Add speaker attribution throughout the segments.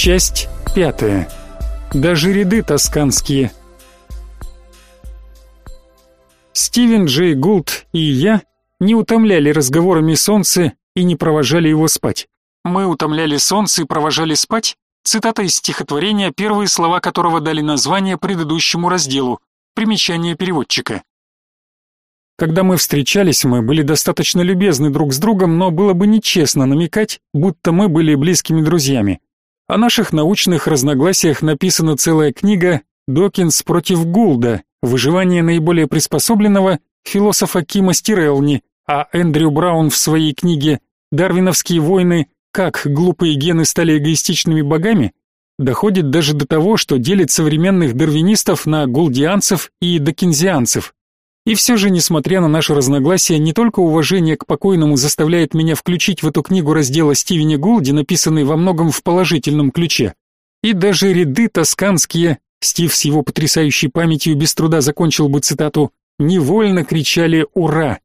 Speaker 1: Часть пятая. Даже ряды тосканские. Стивен Джей Гулд и я не утомляли разговорами солнце и не провожали его спать. Мы утомляли солнце и провожали спать. Цитата из стихотворения, первые слова которого дали название предыдущему разделу. Примечание переводчика. Когда мы встречались, мы были достаточно любезны друг с другом, но было бы нечестно намекать, будто мы были близкими друзьями. О наших научных разногласиях написана целая книга «Докинс против Гулда. Выживание наиболее приспособленного» философа Кима Стирелни, а Эндрю Браун в своей книге «Дарвиновские войны. Как глупые гены стали эгоистичными богами» доходит даже до того, что делит современных дарвинистов на гулдианцев и докинзианцев. И все же, несмотря на наши разногласия, не только уважение к покойному заставляет меня включить в эту книгу раздел о Стивене Гулде, написанный во многом в положительном ключе. И даже ряды тосканские, Стив с его потрясающей памятью без труда закончил бы цитату, невольно кричали «Ура!».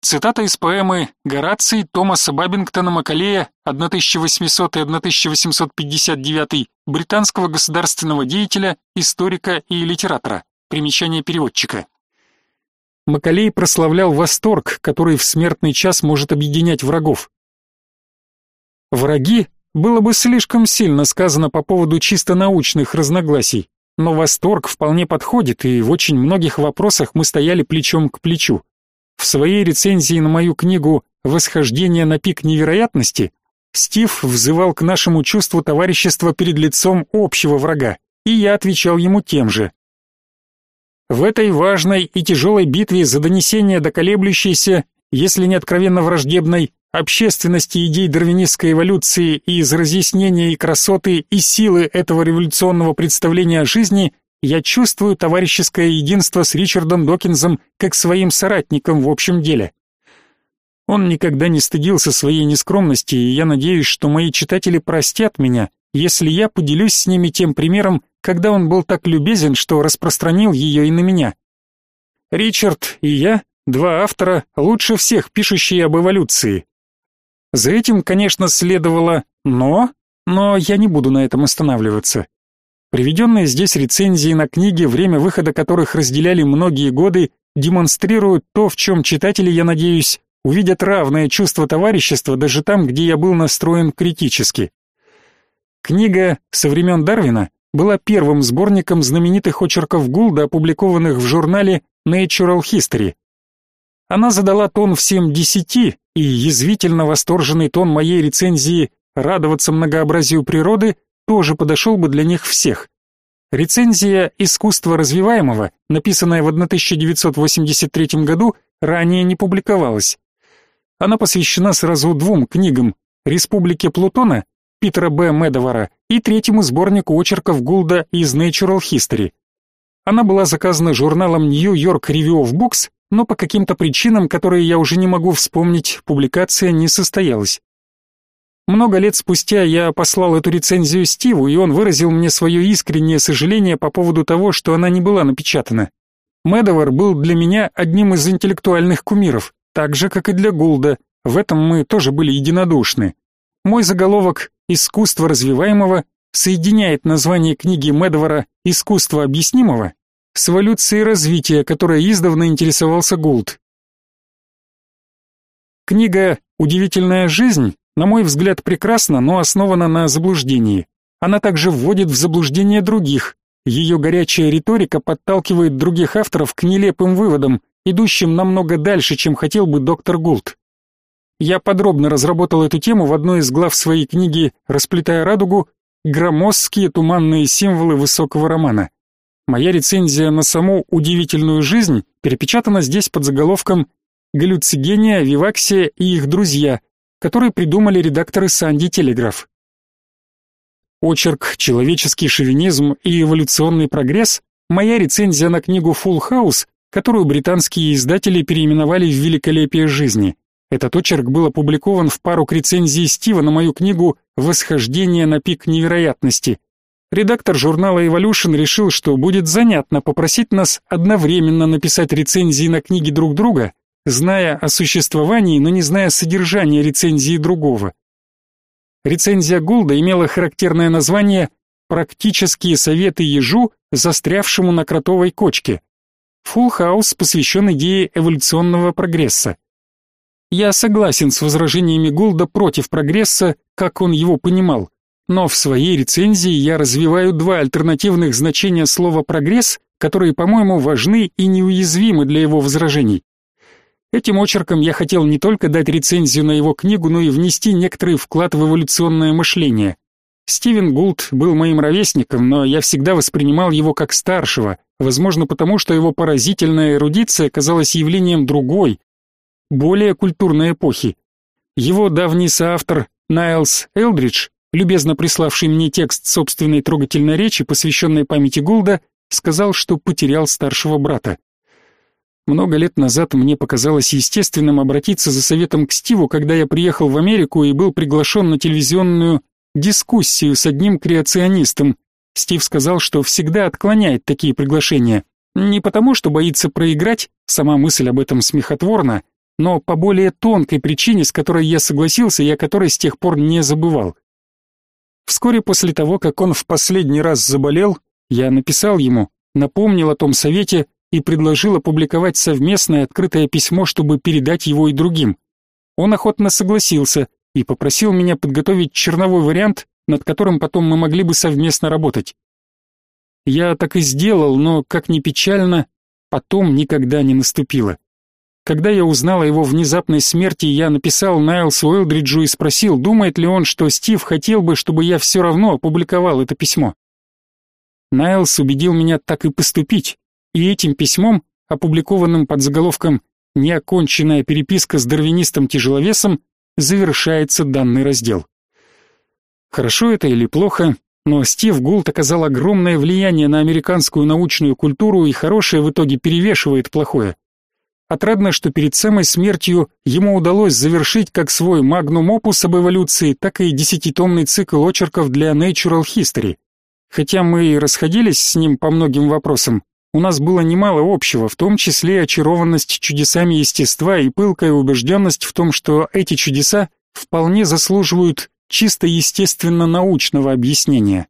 Speaker 1: Цитата из поэмы Гораций Томаса Бабингтона Макалея 1800-1859 британского государственного деятеля, историка и литератора. Примечание переводчика. Макалей прославлял восторг, который в смертный час может объединять врагов. Враги было бы слишком сильно сказано по поводу чисто научных разногласий, но восторг вполне подходит, и в очень многих вопросах мы стояли плечом к плечу. В своей рецензии на мою книгу «Восхождение на пик невероятности» Стив взывал к нашему чувству товарищества перед лицом общего врага, и я отвечал ему тем же. В этой важной и тяжелой битве за донесение до колеблющейся, если не откровенно враждебной, общественности идей дарвинистской эволюции и из разъяснения и красоты и силы этого революционного представления о жизни, я чувствую товарищеское единство с Ричардом Докинзом как своим соратником в общем деле. Он никогда не стыдился своей нескромности, и я надеюсь, что мои читатели простят меня, если я поделюсь с ними тем примером, когда он был так любезен, что распространил ее и на меня. Ричард и я, два автора, лучше всех пишущие об эволюции. За этим, конечно, следовало «но», но я не буду на этом останавливаться. Приведенные здесь рецензии на книги, время выхода которых разделяли многие годы, демонстрируют то, в чем читатели, я надеюсь, увидят равное чувство товарищества даже там, где я был настроен критически. Книга «Со времен Дарвина» была первым сборником знаменитых очерков Гулда, опубликованных в журнале Natural History. Она задала тон всем десяти, и язвительно восторженный тон моей рецензии «Радоваться многообразию природы» тоже подошел бы для них всех. Рецензия «Искусство развиваемого», написанная в 1983 году, ранее не публиковалась. Она посвящена сразу двум книгам «Республике Плутона» Питера Б. Медовара и третьему сборнику очерков Гулда из Natural History. Она была заказана журналом New York Review of Books, но по каким-то причинам, которые я уже не могу вспомнить, публикация не состоялась. Много лет спустя я послал эту рецензию Стиву, и он выразил мне свое искреннее сожаление по поводу того, что она не была напечатана. Медовар был для меня одним из интеллектуальных кумиров, так же, как и для Гулда, в этом мы тоже были единодушны. Мой заголовок «Искусство развиваемого» соединяет название книги Медвара «Искусство объяснимого» с эволюцией развития, которой издавна интересовался Гулд. Книга «Удивительная жизнь», на мой взгляд, прекрасна, но основана на заблуждении. Она также вводит в заблуждение других. Ее горячая риторика подталкивает других авторов к нелепым выводам, идущим намного дальше, чем хотел бы доктор Гулд. Я подробно разработал эту тему в одной из глав своей книги «Расплетая радугу. Громоздкие туманные символы высокого романа». Моя рецензия на саму удивительную жизнь перепечатана здесь под заголовком «Галлюцигения, Виваксия и их друзья», который придумали редакторы Санди Телеграф. Очерк «Человеческий шовинизм и эволюционный прогресс» моя рецензия на книгу «Фулл Хаус», которую британские издатели переименовали в «Великолепие жизни». Этот очерк был опубликован в пару к рецензии Стива на мою книгу «Восхождение на пик невероятности». Редактор журнала Evolution решил, что будет занятно попросить нас одновременно написать рецензии на книги друг друга, зная о существовании, но не зная содержания рецензии другого. Рецензия Гулда имела характерное название «Практические советы ежу, застрявшему на кротовой кочке». Фулл Хаус посвящен идее эволюционного прогресса. Я согласен с возражениями Гулда против прогресса, как он его понимал, но в своей рецензии я развиваю два альтернативных значения слова «прогресс», которые, по-моему, важны и неуязвимы для его возражений. Этим очерком я хотел не только дать рецензию на его книгу, но и внести некоторый вклад в эволюционное мышление. Стивен Гулд был моим ровесником, но я всегда воспринимал его как старшего, возможно потому, что его поразительная эрудиция казалась явлением другой, более культурной эпохи. Его давний соавтор Найлс Элдридж, любезно приславший мне текст собственной трогательной речи, посвященной памяти Гулда, сказал, что потерял старшего брата. Много лет назад мне показалось естественным обратиться за советом к Стиву, когда я приехал в Америку и был приглашен на телевизионную дискуссию с одним креационистом. Стив сказал, что всегда отклоняет такие приглашения. Не потому, что боится проиграть, сама мысль об этом смехотворна, но по более тонкой причине, с которой я согласился и о которой с тех пор не забывал. Вскоре после того, как он в последний раз заболел, я написал ему, напомнил о том совете и предложил опубликовать совместное открытое письмо, чтобы передать его и другим. Он охотно согласился и попросил меня подготовить черновой вариант, над которым потом мы могли бы совместно работать. Я так и сделал, но, как ни печально, потом никогда не наступило. Когда я узнал о его внезапной смерти, я написал Найлсу Уэлдриджу и спросил, думает ли он, что Стив хотел бы, чтобы я все равно опубликовал это письмо. Найлс убедил меня так и поступить, и этим письмом, опубликованным под заголовком «Неоконченная переписка с дарвинистом-тяжеловесом», завершается данный раздел. Хорошо это или плохо, но Стив Гулт оказал огромное влияние на американскую научную культуру и хорошее в итоге перевешивает плохое. Отрадно, что перед самой смертью ему удалось завершить как свой магнум-опус об эволюции, так и десятитомный цикл очерков для Natural History. Хотя мы и расходились с ним по многим вопросам, у нас было немало общего, в том числе очарованность чудесами естества и пылкая убежденность в том, что эти чудеса вполне заслуживают чисто естественно-научного объяснения.